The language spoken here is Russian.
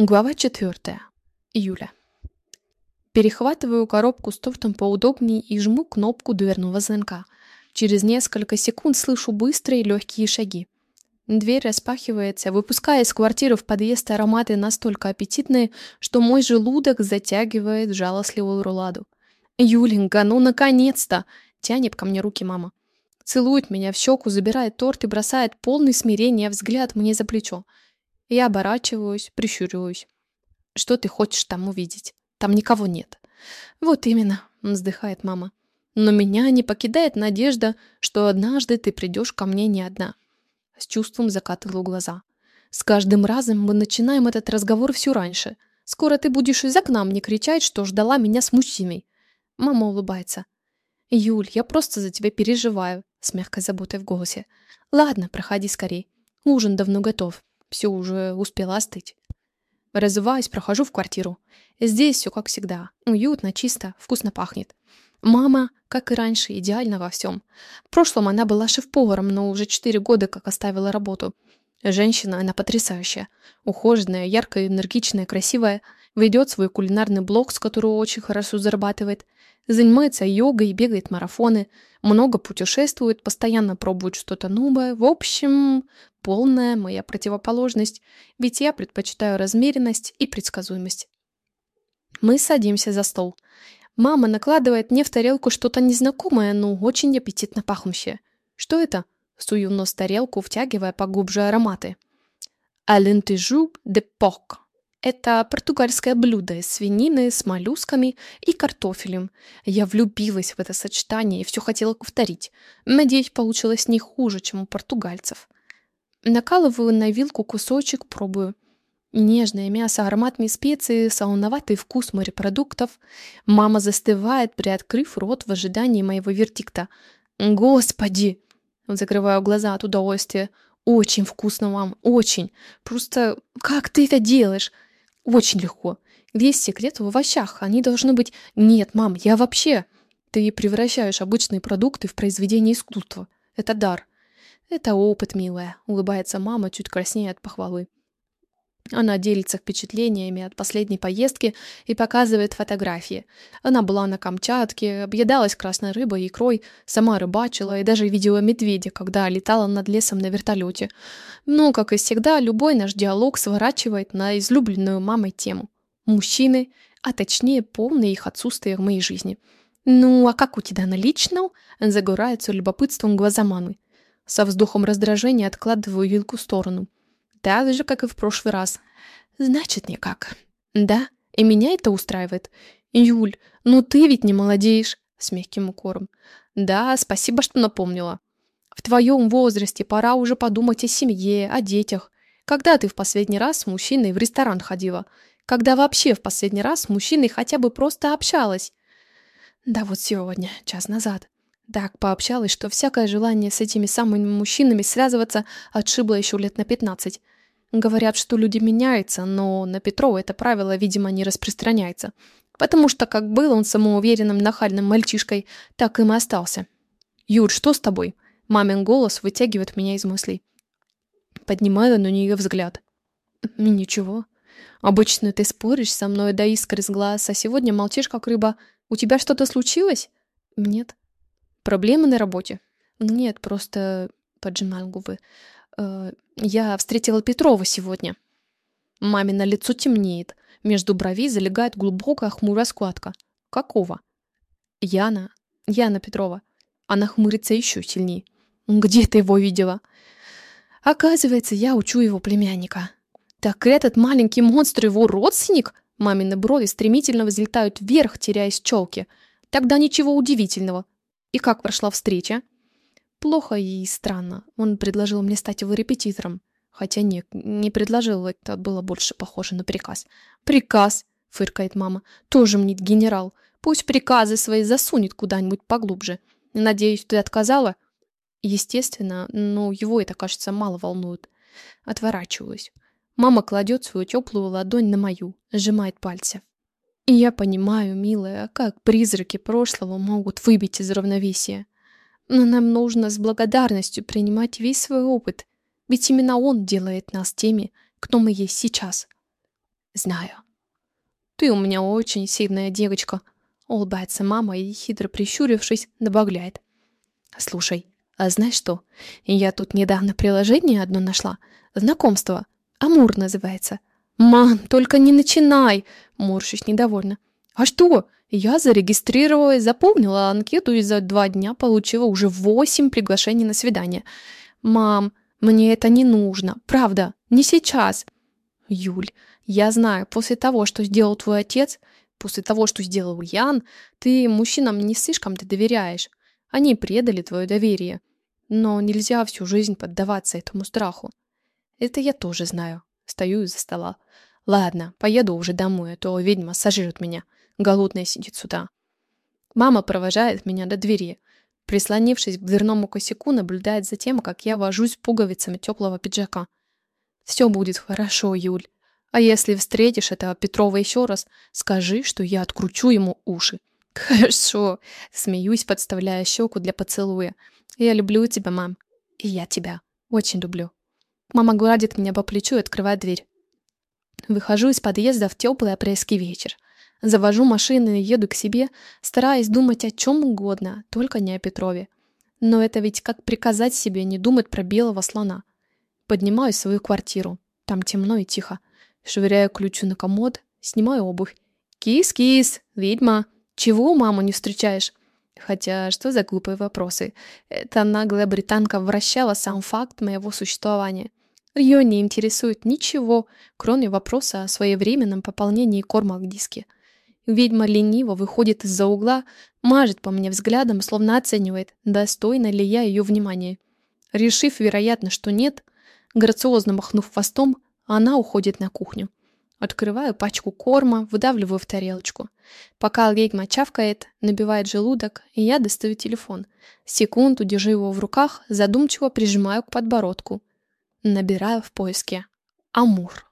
Глава 4. Июля. Перехватываю коробку с тортом поудобнее и жму кнопку дверного звонка. Через несколько секунд слышу быстрые легкие шаги. Дверь распахивается, выпуская из квартиры в подъезд ароматы настолько аппетитные, что мой желудок затягивает жалостливую руладу. «Юленька, ну наконец-то!» — тянет ко мне руки мама. Целует меня в щеку, забирает торт и бросает полный смирения взгляд мне за плечо. Я оборачиваюсь, прищуриваюсь. Что ты хочешь там увидеть? Там никого нет. Вот именно, вздыхает мама. Но меня не покидает надежда, что однажды ты придешь ко мне не одна. С чувством закатываю глаза. С каждым разом мы начинаем этот разговор все раньше. Скоро ты будешь из окна мне кричать, что ждала меня с мужчиной. Мама улыбается. Юль, я просто за тебя переживаю, с мягкой заботой в голосе. Ладно, проходи скорей. Ужин давно готов все уже успело остыть. Разуваюсь, прохожу в квартиру. Здесь все как всегда. Уютно, чисто, вкусно пахнет. Мама, как и раньше, идеальна во всем. В прошлом она была шеф-поваром, но уже четыре года как оставила работу. Женщина, она потрясающая. Ухоженная, яркая, энергичная, красивая. Ведет свой кулинарный блог, с которого очень хорошо зарабатывает. Занимается йогой, бегает марафоны. Много путешествует, постоянно пробует что-то новое. В общем, полная моя противоположность, ведь я предпочитаю размеренность и предсказуемость. Мы садимся за стол. Мама накладывает мне в тарелку что-то незнакомое, но очень аппетитно пахнущее. Что это? Сую нос в тарелку, втягивая поглубже ароматы. Алентежу де пок. Это португальское блюдо из свинины с моллюсками и картофелем. Я влюбилась в это сочетание и все хотела повторить. Надеюсь, получилось не хуже, чем у португальцев. Накалываю на вилку кусочек, пробую. Нежное мясо, ароматные специи, солоноватый вкус морепродуктов. Мама застывает, приоткрыв рот в ожидании моего вердикта. «Господи!» Закрываю глаза от удовольствия. «Очень вкусно, мам, очень! Просто как ты это делаешь?» «Очень легко. Весь секрет в овощах. Они должны быть...» «Нет, мам, я вообще...» «Ты превращаешь обычные продукты в произведение искусства. Это дар. «Это опыт, милая», — улыбается мама, чуть краснее от похвалы. Она делится впечатлениями от последней поездки и показывает фотографии. Она была на Камчатке, объедалась красной рыбой и икрой, сама рыбачила и даже видела медведя, когда летала над лесом на вертолете. Ну, как и всегда, любой наш диалог сворачивает на излюбленную мамой тему. Мужчины, а точнее полное их отсутствие в моей жизни. «Ну, а как у тебя на личном?» – загорается любопытством глаза мамы. Со вздохом раздражения откладываю вилку в сторону. Так же, как и в прошлый раз. Значит, никак. Да, и меня это устраивает. Юль, ну ты ведь не молодеешь. С мягким укором. Да, спасибо, что напомнила. В твоем возрасте пора уже подумать о семье, о детях. Когда ты в последний раз с мужчиной в ресторан ходила? Когда вообще в последний раз с мужчиной хотя бы просто общалась? Да вот сегодня, час назад. Так пообщалась, что всякое желание с этими самыми мужчинами связываться отшибло еще лет на 15. Говорят, что люди меняются, но на Петрова это правило, видимо, не распространяется. Потому что как был он самоуверенным, нахальным мальчишкой, так им и остался. «Юр, что с тобой?» Мамин голос вытягивает меня из мыслей. Поднимаю на нее взгляд. «Ничего. Обычно ты споришь со мной до искры с глаз, а сегодня молчишь, как рыба. У тебя что-то случилось?» «Нет». Проблемы на работе? Нет, просто поджимаю губы. Э, я встретила Петрова сегодня. Мамино лицо темнеет. Между бровей залегает глубокая хмурая складка. Какого? Яна. Яна Петрова. Она хмурится еще сильнее. Где ты его видела? Оказывается, я учу его племянника. Так этот маленький монстр его родственник? Мамины брови стремительно взлетают вверх, теряясь челки. Тогда ничего удивительного. И как прошла встреча? Плохо и странно. Он предложил мне стать его репетитором. Хотя нет, не предложил, это было больше похоже на приказ. «Приказ!» — фыркает мама. «Тоже мне генерал. Пусть приказы свои засунет куда-нибудь поглубже. Надеюсь, ты отказала?» Естественно, но его это, кажется, мало волнует. Отворачиваюсь. Мама кладет свою теплую ладонь на мою, сжимает пальцы. И я понимаю, милая, как призраки прошлого могут выбить из равновесия. Но нам нужно с благодарностью принимать весь свой опыт, ведь именно он делает нас теми, кто мы есть сейчас. Знаю. Ты у меня очень сильная девочка. Улыбается мама и, хитро прищурившись, добавляет. Слушай, а знаешь что? Я тут недавно приложение одно нашла. Знакомство. Амур называется. Мам, только не начинай! Морщусь недовольно. А что? Я зарегистрировалась, заполнила анкету и за два дня получила уже восемь приглашений на свидание. Мам, мне это не нужно. Правда, не сейчас. Юль, я знаю, после того, что сделал твой отец, после того, что сделал Ян, ты мужчинам не слишком-то доверяешь. Они предали твое доверие. Но нельзя всю жизнь поддаваться этому страху. Это я тоже знаю. Стою из-за стола. Ладно, поеду уже домой, а то ведьма сожрет меня. Голодная сидит сюда. Мама провожает меня до двери. Прислонившись к дверному косяку, наблюдает за тем, как я вожусь пуговицами теплого пиджака. Все будет хорошо, Юль. А если встретишь этого Петрова еще раз, скажи, что я откручу ему уши. Хорошо. Смеюсь, подставляя щеку для поцелуя. Я люблю тебя, мам. И я тебя. Очень люблю. Мама гладит меня по плечу и открывает дверь. Выхожу из подъезда в теплый апрельский вечер. Завожу машину и еду к себе, стараясь думать о чем угодно, только не о Петрове. Но это ведь как приказать себе не думать про белого слона. Поднимаюсь в свою квартиру. Там темно и тихо. Швыряю ключу на комод, снимаю обувь. «Кис-кис, ведьма, чего маму не встречаешь?» Хотя, что за глупые вопросы? Эта наглая британка вращала сам факт моего существования. Ее не интересует ничего, кроме вопроса о своевременном пополнении корма в диске. Ведьма лениво выходит из-за угла, мажет по мне взглядом, словно оценивает, достойна ли я ее внимания. Решив, вероятно, что нет, грациозно махнув хвостом, она уходит на кухню. Открываю пачку корма, выдавливаю в тарелочку. Пока ведьма чавкает, набивает желудок, и я достаю телефон. Секунду держу его в руках, задумчиво прижимаю к подбородку. Набираю в поиске «Амур».